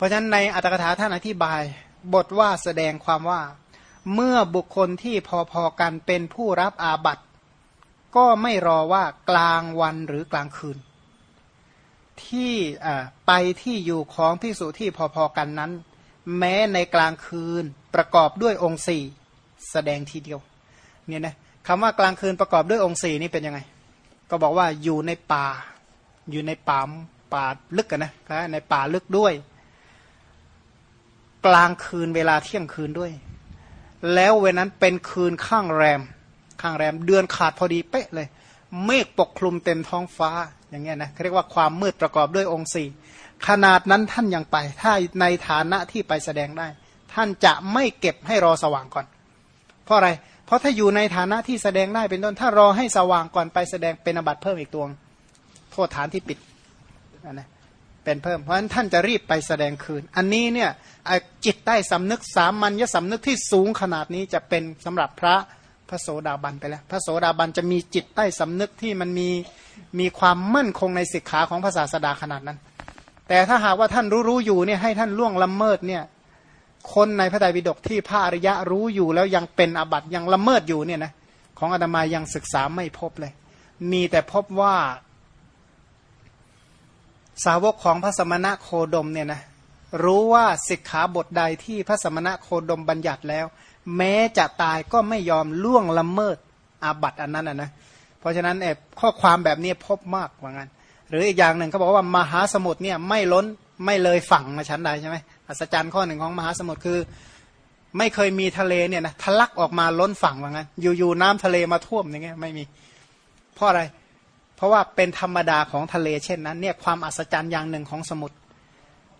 เพราะฉะนั้นในอัตถกถาท่านอธิบายบทว่าแสดงความว่า เมื่อบุคคลที่พอๆกันเป็นผู้รับอาบัติก็ไม่รอว่ากลางวันหรือกลางคืน ที่ไปที่อยู่ของพิสุที่พอๆกันนั้น แม้ในกลางคืนประกอบด้วยองค์สี่แสดงทีเดียวเนี่ยนะคำว่ากลางคืนประกอบด้วยองค์สี่นี่เป็นยังไง ก็บอกว่าอยู่ในป่า อยู่ในป่าป่าลึกกันนะในป่าลึกด้วย กลางคืนเวลาเที่ยงคืนด้วย แล้วเวนั้นเป็นคืนข้างแรม ข้างแรม เดือนขาดพอดีเป๊ะเลย เมฆปกคลุมเต็มท้องฟ้าอย่างเงี้ยนะเรียกว่าความมืดประกอบด้วยองค์สี่ขนาดนั้นท่านยังไป ถ้าในฐานะที่ไปแสดงได้ ท่านจะไม่เก็บให้รอสว่างก่อน เพราะอะไร เพราะถ้าอยู่ในฐานะที่แสดงได้เป็นต้น ถ้ารอให้สว่างก่อนไปแสดงเป็นอบัตเพิ่มอีกตัวโทษฐานที่ปิดนะ เป็นเพิ่มเพราะฉะนั้นท่านจะรีบไปแสดงคืน อันนี้เนี่ยจิตใต้สำนึกสามัญญสำนึกที่สูงขนาดนี้จะเป็นสำหรับพระพระโสดาบันไปแล้ว พระโสดาบันจะมีจิตใต้สำนึกที่มันมีมีความมั่นคงในศิกขาของพระศาสดาขนาดนั้น แต่ถ้าหากว่าท่านรู้รู้อยู่เนี่ยให้ท่านล่วงละเมิดเนี่ยคนในพระไตรปิฎกที่พระอริยะรู้อยู่แล้วยังเป็นอบัตยังละเมิดอยู่เนี่ยนะของอาตมายังศึกษาไม่พบเลย มีแต่พบว่า สาวกของพระสมณะโคดมเนี่ยนะรู้ว่าศิกขาบทใดที่พระสมณะโคดมบัญญัติแล้ว แม้จะตายก็ไม่ยอมล่วงละเมิดอาบัตอันนั้นนะเพราะฉะนั้นเอข้อความแบบนี้พบมากว่างั้น หรืออีกอย่างหนึ่งเขาบอกว่ามหาสมุทรเนี่ยไม่ล้นไม่เลยฝั่งมาชั้นใดใช่ไหมอัศจรรย์ข้อหนึ่งของมหาสมุทรคือ ไม่เคยมีทะเลเนี่ยนะทะลักออกมาล้นฝั่งว่างั้น อยู่ๆน้ำทะเลมาท่วมอย่างเงี้ยไม่มี เพราะอะไร เพราะว่าเป็นธรรมดาของทะเลเช่นนั้นเนี่ยความอัศจรรย์อย่างหนึ่งของสมุทร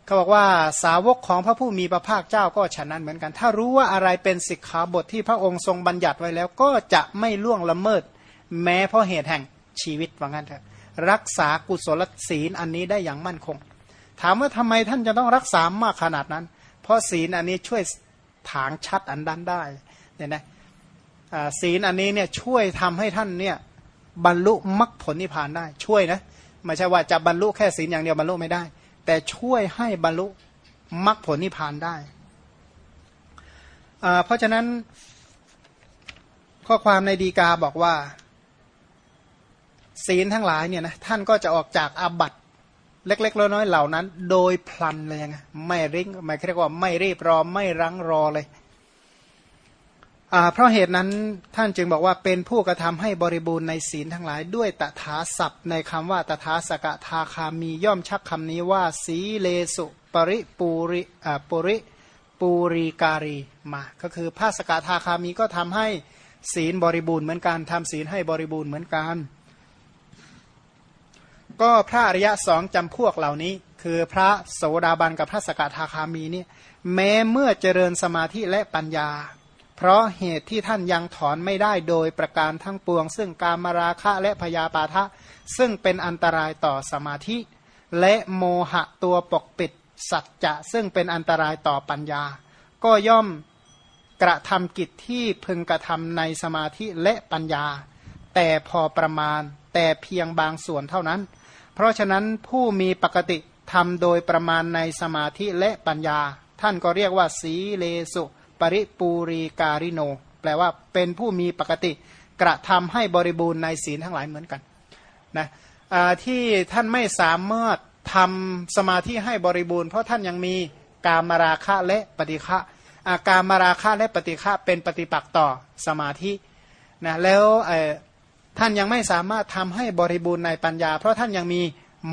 เขาบอกว่าสาวกของพระผู้มีพระภาคเจ้าก็ฉะนั้นเหมือนกัน ถ้ารู้ว่าอะไรเป็นสิกขาบทที่พระองค์ทรงบัญญัติไว้แล้ว ก็จะไม่ล่วงละเมิด แม้เพราะเหตุแห่งชีวิตว่างั้นเถอะรักษากุศลศีลอันนี้ได้อย่างมั่นคง ถามว่าทำไมท่านจะต้องรักษามากขนาดนั้น เพราะศีลอันนี้ช่วยถางชัดอันดันได้เนี่ยนะศีลอันนี้เนี่ยช่วยทำให้ท่านเนี่ย บรรลุมรรคผลนิพพานได้ ช่วยนะไม่ใช่ว่าจะบรรลุแค่ศีลอย่างเดียวบรรลุไม่ได้ แต่ช่วยให้บรรลุมรรคผลนิพพานได้ เพราะฉะนั้นข้อความในดีกาบอกว่า ศีลทั้งหลายเนี่ยนะท่านก็จะออกจากอาบัตเล็ก ๆ น้อยๆเหล่านั้น โดยพลันเลยไงไม่ริ้งไม่เรียกว่าไม่รีบรอไม่รั้งรอเลย เพราะเหตุนั้นท่านจึงบอกว่าเป็นผู้กระทำให้บริบูรณ์ในศีลทั้งหลาย ด้วยตถาศัพท์ ในคำว่าตถาสกทาคามีย่อมชักคำนี้ว่า สีเลสุปริปูริปุริปูรีการีมาก็คือพระสกทาคามีก็ทำให้ศีลบริบูรณ์เหมือนกันทำศีลให้บริบูรณ์เหมือนกัน ก็พระอริยะสองจำพวกเหล่านี้ คือพระโสดาบันกับพระสกทาคามีนี่แม้เมื่อเจริญสมาธิและปัญญา เพราะเหตุที่ท่านยังถอนไม่ได้โดยประการทั้งปวง ซึ่งการมาราคะและพยาปาทะ ซึ่งเป็นอันตรายต่อสมาธิ และโมหะตัวปกปิดสัจจะซึ่งเป็นอันตรายต่อปัญญา ก็ย่อมกระทำกิจที่พึงกระทำในสมาธิและปัญญา แต่พอประมาณแต่เพียงบางส่วนเท่านั้น เพราะฉะนั้นผู้มีปกติทำโดยประมาณในสมาธิและปัญญา ท่านก็เรียกว่าสีเลสุ ปริปูรีการิโน แปลว่าเป็นผู้มีปกติกระทำให้บริบูรณ์ในศีลทั้งหลายเหมือนกันนะที่ท่านไม่สามารถทำสมาธิให้บริบูรณ์เพราะท่านยังมีกามราคะและปฏิฆะอาการมาราคะและปฏิฆะเป็นปฏิปักษ์ต่อสมาธินะแล้วท่านยังไม่สามารถทำให้บริบูรณ์ในปัญญา เพราะท่านยังมี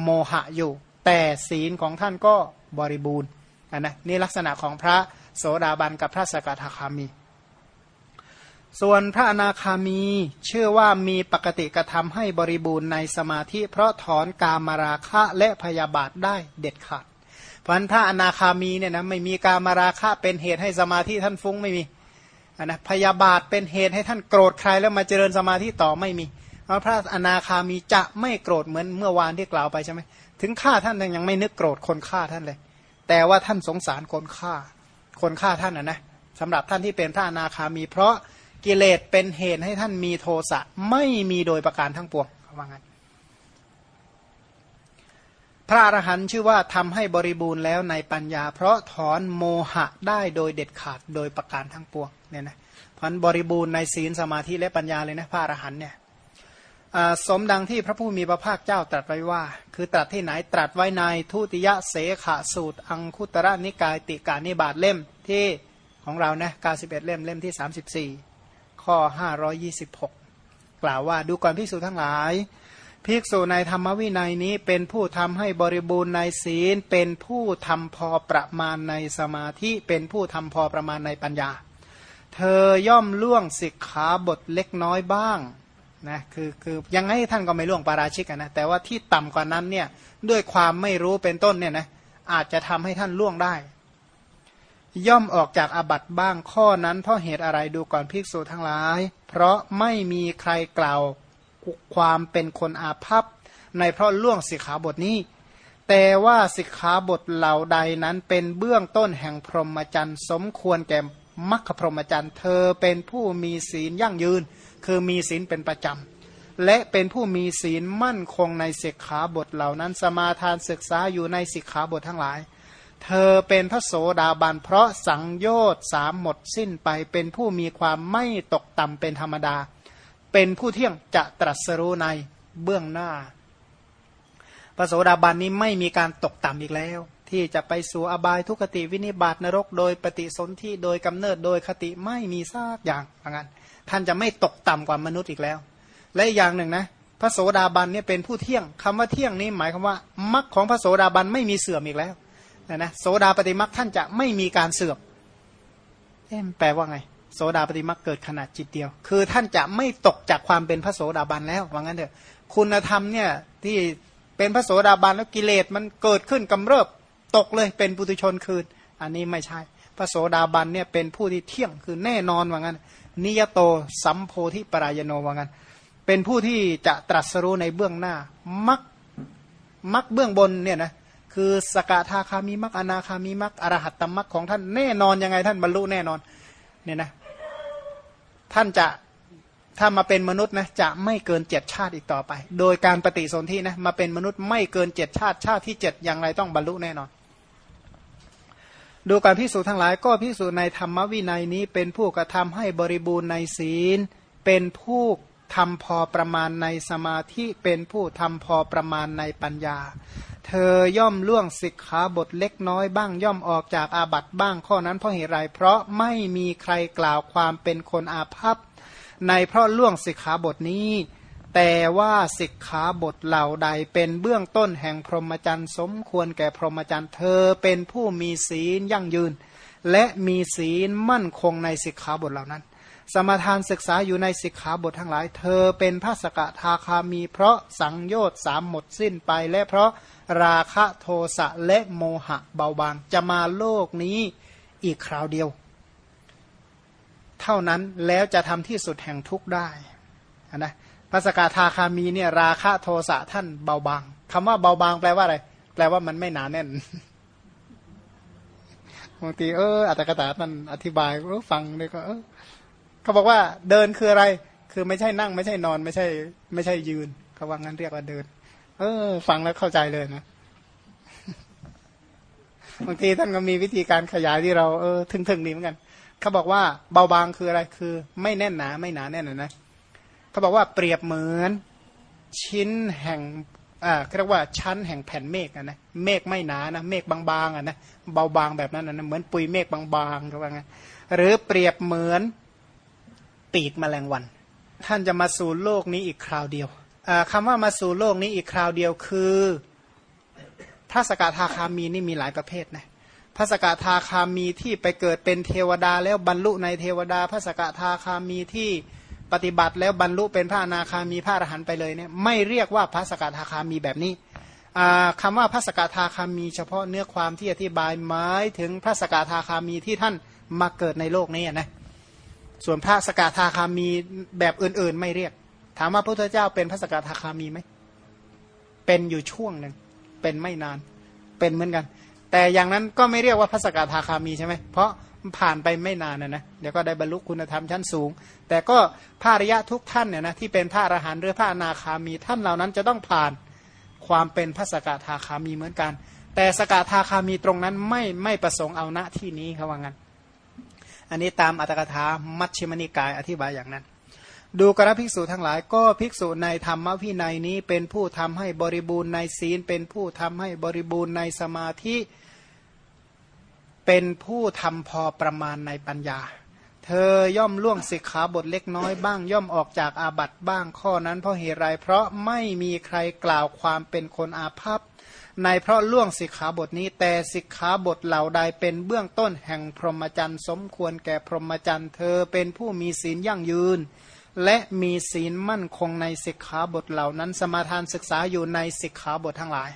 โมหะอยู่ แต่ศีลของท่านก็บริบูรณ์นะนี่ลักษณะของพระ โสดาบันกับพระสกทาคามี ส่วนพระอนาคามีเชื่อว่ามีปกติกระทำให้บริบูรณ์ในสมาธิ เพราะถอนกามราคะและพยาบาทได้เด็ดขาดพราะพระอนาคามีเนี่ยนะไม่มีกามราคะเป็นเหตุให้สมาธิท่านฟุ้งไม่มีนะพยาบาทเป็นเหตุให้ท่านโกรธใครแล้วมาเจริญสมาธิต่อไม่มีเพราะพระอนาคามีจะไม่โกรธเหมือนเมื่อวานที่กล่าวไปใช่ไหมถึงฆ่าท่านยังไม่นึกโกรธคนฆ่าท่านเลย แต่ว่าท่านสงสารคนฆ่า คนฆ่าท่านนะนะสำหรับท่านที่เป็นพระอนาคามี เพราะกิเลสเป็นเหตุให้ท่านมีโทสะไม่มีโดยประการทั้งปวงเขาว่างั้นพระอรหันต์ชื่อว่าทำให้บริบูรณ์แล้วในปัญญา เพราะถอนโมหะได้โดยเด็ดขาดโดยประการทั้งปวงเนี่ยนะพันบริบูรณ์ในศีลสมาธิและปัญญาเลยนะพระอรหันต์เนี่ย สมดังที่พระผู้มีพระภาคเจ้าตรัสไว้ว่า คือตรัสที่ไหนตรัสไว้ในทุติยเสขสูตร อังคุตระนิกายติกานิบาตเล่มที่ของเรานะ91เอ็ดเล่มเล่มที่34ข้อ526กล่าวว่าดูก่อนพิสูจทั้งหลาย ภิกษุในธรรมวินัยนี้เป็นผู้ทำให้บริบูรณ์ในศีล เป็นผู้ทำพอประมาณในสมาธิเป็นผู้ทำพอประมาณในปัญญา เธอย่อมล่วงสิกขาบทเล็กน้อยบ้าง นะคือคือยังไงท่านก็ไม่ล่วงปาราชิกนะแต่ว่าที่ต่ำกว่านั้นเนี่ยด้วยความไม่รู้เป็นต้นเนี่ยนะอาจจะทำให้ท่านล่วงได้ ย่อมออกจากอาบัตบ้างข้อนั้น เพราะเหตุอะไรดูก่อนภิกษุทั้งหลาย เพราะไม่มีใครกล่าวความเป็นคนอาภัพในเพราะล่วงสิกขาบทนี้ แต่ว่าสิกขาบทเหล่าใดนั้นเป็นเบื้องต้นแห่งพรหมจรรย์ สมควรแก่มัคคพรหมจรรย์ เธอเป็นผู้มีศีลยั่งยืน คือมีศีลเป็นประจำ และเป็นผู้มีศีลมั่นคงในสิกขาบทเหล่านั้น สมาทานศึกษาอยู่ในสิกขาบททั้งหลาย เธอเป็นพระโสดาบันเพราะสังโยชน์สามหมดสิ้นไปเป็นผู้มีความไม่ตกต่ำเป็นธรรมดา เป็นผู้เที่ยงจะตรัสรู้ในเบื้องหน้าพระโสดาบันนี้ไม่มีการตกต่ำอีกแล้ว ที่จะไปสู่อบายทุกติวินิบาตนรก โดยปฏิสนธิโดยกำเนิดโดยคติไม่มีซากอย่างอย่างนั้น ท่านจะไม่ตกต่ำกว่ามนุษย์อีกแล้ว และอีกอย่างหนึ่งนะ พระโสดาบันเนี่ยเป็นผู้เที่ยงคำว่าเที่ยงนี้หมายความว่ามรรคของพระโสดาบันไม่มีเสื่อมอีกแล้วนะนะโสดาปฏิมรรคท่านจะไม่มีการเสื่อมเอ๊ะแปลว่าไง โสดาปฏิมาเกิดขนาดจิตเดียว คือท่านจะไม่ตกจากความเป็นพระโสดาบันแล้วว่างั้นเถอะคุณธรรมเนี่ยที่เป็นพระโสดาบันแล้วกิเลสมันเกิดขึ้นกำเริบตกเลยเป็นปุถุชนคืน อันนี้ไม่ใช่ พระโสดาบันเนี่ยเป็นผู้ที่เที่ยงคือแน่นอนว่างั้น นิยโตสัมโพธิปรายโนว่างั้นเป็นผู้ที่จะตรัสรู้ในเบื้องหน้ามักมักเบื้องบนเนี่ยนะคือสกทาคามีมักอนาคามีมักอรหัตตมักของท่านแน่นอนยังไงท่านบรรลุแน่นอนเนี่ยนะท่านจะถ้ามาเป็นมนุษย์นะจะไม่เกินเจ็ดชาติอีกต่อไป โดยการปฏิสนธินะมาเป็นมนุษย์ไม่เกินเจ็ดชาติชาติที่เจ็ดอย่างไรต้องบรรลุแน่นอน ดูการพิสูจน์ทั้งหลายก็พิสูจน์ในธรรมวินัยนี้ เป็นผู้กระทำให้บริบูรณ์ในศีล เป็นผู้ทำพอประมาณในสมาธิเป็นผู้ทำพอประมาณในปัญญา เธอย่อมล่วงสิกขาบทเล็กน้อยบ้างย่อมออกจากอาบัตบ้างข้อนั้นเพราะเหตุไรเพราะไม่มีใครกล่าวความเป็นคนอาภัพในเพราะล่วงสิกขาบทนี้ แต่ว่าสิกขาบทเหล่าใดเป็นเบื้องต้นแห่งพรหมจรรย์สมควรแก่พรหมจรรย์เธอเป็นผู้มีศีลยั่งยืน และมีศีลมั่นคงในสิกขาบทเหล่านั้น สมทานศึกษาอยู่ในสิกขาบททั้งหลาย เธอเป็นพระสกทาคามีเพราะสังโยชน์สามหมดสิ้นไปและเพราะราคะโทสะและโมหะเบาบางจะมาโลกนี้อีกคราวเดียว เท่านั้นแล้วจะทำที่สุดแห่งทุกข์ได้นะ พระสกทาคามีเนี่ยราคะโทสะท่านเบาบางคำว่าเบาบางแปลว่าอะไร แปลว่ามันไม่หนาแน่นบางทีเอออัตถกถามันอธิบายเออฟังเลยก็เออเขาบอกว่าเดินคืออะไร คือไม่ใช่นั่ง ไม่ใช่นอนไม่ใช่ ไม่ใช่ยืนเขาว่างั้นเรียกว่าเดิน เออ ฟังแล้วเข้าใจเลยนะบางทีท่านก็มีวิธีการขยายที่เราเออ ถึงๆดีเหมือนกันเขาบอกว่าเบาบางคืออะไรคือ ไม่แน่นหนา ไม่หนาแน่นนะ เขาบอกว่าเปรียบเหมือนชิ้นแห่งอ่าเรียกว่าชั้นแห่งแผ่นเมฆนะ เมฆไม่หนานะ เมฆบางๆอะนะ เบาบางแบบนั้นนะ เหมือนปุยเมฆบางๆเขาว่าไงหรือเปรียบเหมือนปีกแมลงวัน ท่านจะมาสู่โลกนี้อีกคราวเดียวคำว่ามาสู่โลกนี้อีกคราวเดียวคือพระสกทาคามีนี่มีหลายประเภทนะพระสกทาคามีที่ไปเกิดเป็นเทวดาแล้วบรรลุในเทวดา พระสกทาคามีที่ ปฏิบัติแล้วบรรลุเป็นพระอนาคามีพระอรหันต์ไปเลยเนี่ยไม่เรียกว่าพระสกทาคามีแบบนี้คำว่าพระสกทาคามี เฉพาะเนื้อความที่อธิบายหมายถึงพระสกทาคามีที่ท่านมาเกิดในโลกนี้นะส่วนพระสกทาคามีแบบอื่นๆ ไม่เรียก ถามว่าพระพุทธเจ้าเป็นพระสกทาคามีไหมเป็นอยู่ช่วงหนึ่งเป็นไม่นาน เป็นเหมือนกัน แต่อย่างนั้นก็ไม่เรียกว่าพระสกทาคามีใช่ไหมเพราะ ผ่านไปไม่นานนะนะเดี๋ยวก็ได้บรรลุคุณธรรมชั้นสูง แต่ก็พระริยะทุกท่านเนี่ยนะที่เป็นพระอรหันต์หรือพระอนาคามีท่านเหล่านั้นจะต้องผ่านความเป็นพระสกทาคามีเหมือนกัน แต่สกทาคามีตรงนั้นไม่ไม่ประสงค์เอาณที่นี้เขาว่างั้น อันนี้ตามอัตถกถามัชฌิมนิกายอธิบายอย่างนั้น ดูกระภิกษุทั้งหลายก็ภิกษุในธรรมวินัยนี้เป็นผู้ทำให้บริบูรณ์ในศีลเป็นผู้ทำให้บริบูรณ์ในสมาธิ เป็นผู้ทำพอประมาณในปัญญา เธอย่อมล่วงสิกขาบทเล็กน้อยบ้าง ย่อมออกจากอาบัตบ้างข้อนั้นเพราะเหตุไรเพราะไม่มีใครกล่าวความเป็นคนอาภัพในเพราะล่วงสิกขาบทนี้แต่สิกขาบทเหล่าใดเป็นเบื้องต้นแห่งพรหมจรรย์สมควรแก่พรหมจรรย์เธอเป็นผู้มีศีลยั่งยืน และมีศีลมั่นคงในสิกขาบทเหล่านั้น สมาทานศึกษาอยู่ในสิกขาบททั้งหลาย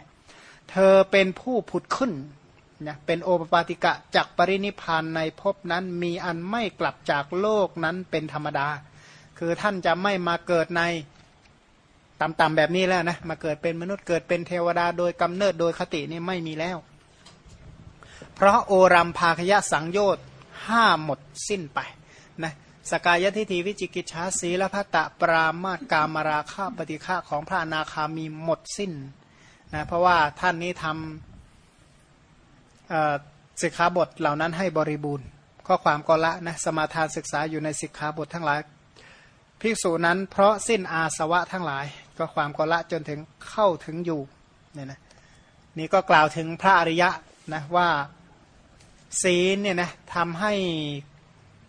เธอเป็นผู้ผุดขึ้น นะเป็นโอปปาติกะจากปรินิพานในภพนั้นมีอันไม่กลับจากโลกนั้นเป็นธรรมดา คือท่านจะไม่มาเกิดในต่ำๆแบบนี้แล้วนะมาเกิดเป็นมนุษย์เกิดเป็นเทวดาโดยกำเนิดโดยคตินี่ไม่มีแล้ว เพราะโอรัมภาคยะสังโยชน์ห้าหมดสิ้นไปนะสกายทิฏฐิวิจิกิจชาสีละพัตตะปรามาตกามราคาปฏิฆาของพระนาคามีหมดสิ้นนะเพราะว่าท่านนี้ทำ สิกขาบทเหล่านั้นให้บริบูรณ์ ข้อความก็ละนะสมาทานศึกษาอยู่ในสิกขาบททั้งหลายภิกษุนั้นเพราะสิ้นอาสวะทั้งหลาย ก็ความก็ละจนถึงเข้าถึงอยู่เนี่ยนะนี่ก็กล่าวถึงพระอริยะนะว่าศีลเนี่ยนะทำให้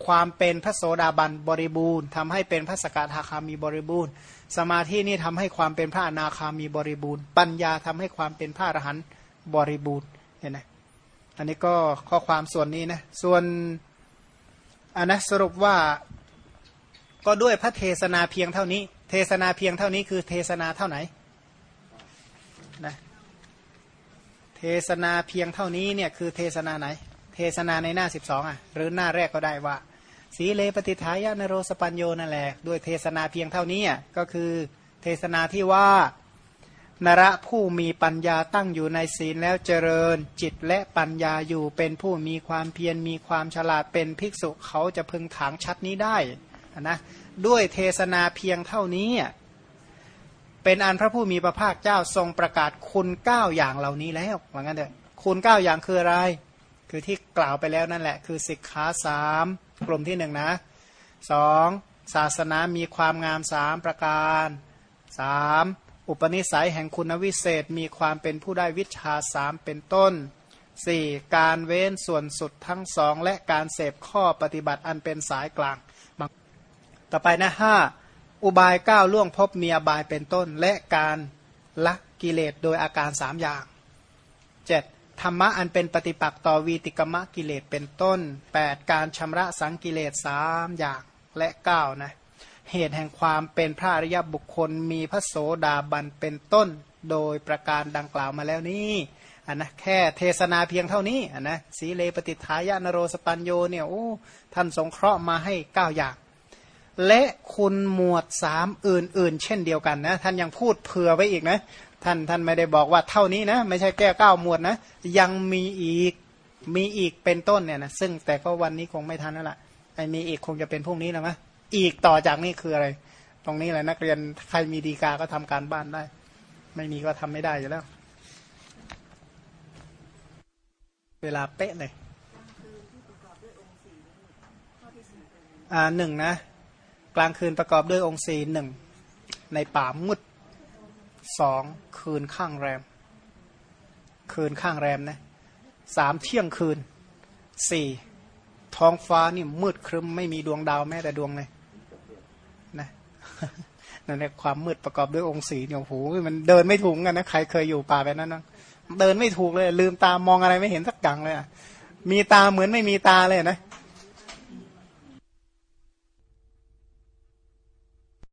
ความเป็นพระโสดาบันบริบูรณ์ทำให้เป็นพระสกทาคามีบริบูรณ์ สมาธินี่ทำให้ความเป็นพระอนาคามีบริบูรณ์ ปัญญาทำให้ความเป็นพระอรหันต์บริบูรณ์เห็นไหม อันนี้ก็ข้อความส่วนนี้นะ ส่วนอันนะสรุปว่าก็ด้วยพระเทศนาเพียงเท่านี้ เทศนาเพียงเท่านี้คือเทศนาเท่าไหนนะเทศนาเพียงเท่านี้เนี่ยคือเทศนาไหน เทศนาในหน้าสิบสองอะหรือหน้าแรกก็ได้ว่า สีเลปฏิทายานโรสปัญโยนั่นแหละด้วยเทศนาเพียงเท่านี้อะก็คือเทศนาที่ว่า นระผู้มีปัญญาตั้งอยู่ในศีลแล้วเจริญ จิตและปัญญาอยู่เป็นผู้มีความเพียรมีความฉลาดเป็นภิกษุเขาจะพึงถางชัดนี้ได้นะด้วยเทศนาเพียงเท่านี้ เป็นอันพระผู้มีพระภาคเจ้าทรงประกาศคุณเก้าอย่างเหล่านี้แล้วว่างั้นเถอะคุณเก้าอย่างคืออะไร คือที่กล่าวไปแล้วนั่นแหละ คือสิกขาสามกลุ่มที่หนึ่งนะสองศาสนามีความงามสามประการสาม อุปนิสัยแห่งคุณวิเศษมีความเป็นผู้ได้วิชาสามเป็นต้น 4. การเว้นส่วนสุดทั้งสองและการเสพข้อปฏิบัติอันเป็นสายกลาง ต่อไปนะห้าอุบายก้าวล่วงพบมีอบายเป็นต้น และการละกิเลสโดยอาการสามอย่าง 7. ธรรมะอันเป็นปฏิปักษ์ต่อวีติกมะกิเลสเป็นต้น 8. การชำระสังกิเลสสามอย่างและ9นะ เหตุแห่งความเป็นพระอริยบุคคล มีพระโสดาบันเป็นต้น โดยประการดังกล่าวมาแล้วนี้อันนะแค่เทศนาเพียงเท่านี้อันนะสีเลปฏิทายานโรสปัญโยเนี่ยโอ้ท่านสงเคราะห์มาให้เก้าอย่าง และคุณหมวดสามอื่น ๆ เช่นเดียวกันนะท่านยังพูดเผื่อไว้อีกนะท่านท่านไม่ได้บอกว่าเท่านี้นะไม่ใช่แก้เก้าหมวดนะยังมีอีกมีอีกเป็นต้นเนี่ยนะซึ่งแต่ก็วันนี้คงไม่ทันนั่นแหละไอ้มีอีกคงจะเป็นพรุ่งนี้แล้วมั้ย อีกต่อจากนี้คืออะไร ตรงนี้แหละนักเรียนใครมีดีกาก็ทำการบ้านได้ ไม่มีก็ทำไม่ได้อยู่แล้ว เวลาเป๊ะเลยอ่าหนึ่งนะ กลางคืนประกอบด้วยองค์สีหนึ่งในป่ามืดสองคืนข้างแรม คืนข้างแรมนะสามเที่ยงคืนสี่ท้องฟ้านี่มืดครึ้มไม่มีดวงดาวแม้แต่ดวงเลย นั่นแหละความมืดประกอบด้วยองค์สีเนี่ยโอ้โหมันเดินไม่ถูกกันนะใครเคยอยู่ป่าแบบนั้นนะเดินไม่ถูกเลย ลืมตามองอะไรไม่เห็นสักอย่างเลยมีตาเหมือนไม่มีตาเลยนะ